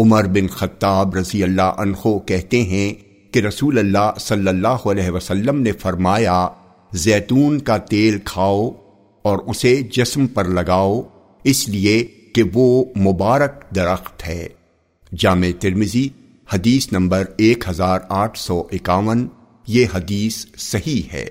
عمر بن خطاب رضی اللہ عنہ کہتے ہیں کہ رسول اللہ صلی اللہ علیہ وسلم نے فرمایا، زیتون کا تیل کھاؤ اور اسے جسم پر لگاؤ، اس لیے کہ وہ مبارک درخت ہے۔ جامع ترمزی حدیث نمبر ایک ہزار آٹھ سو اکاون، یہ حدیث صحیح ہے۔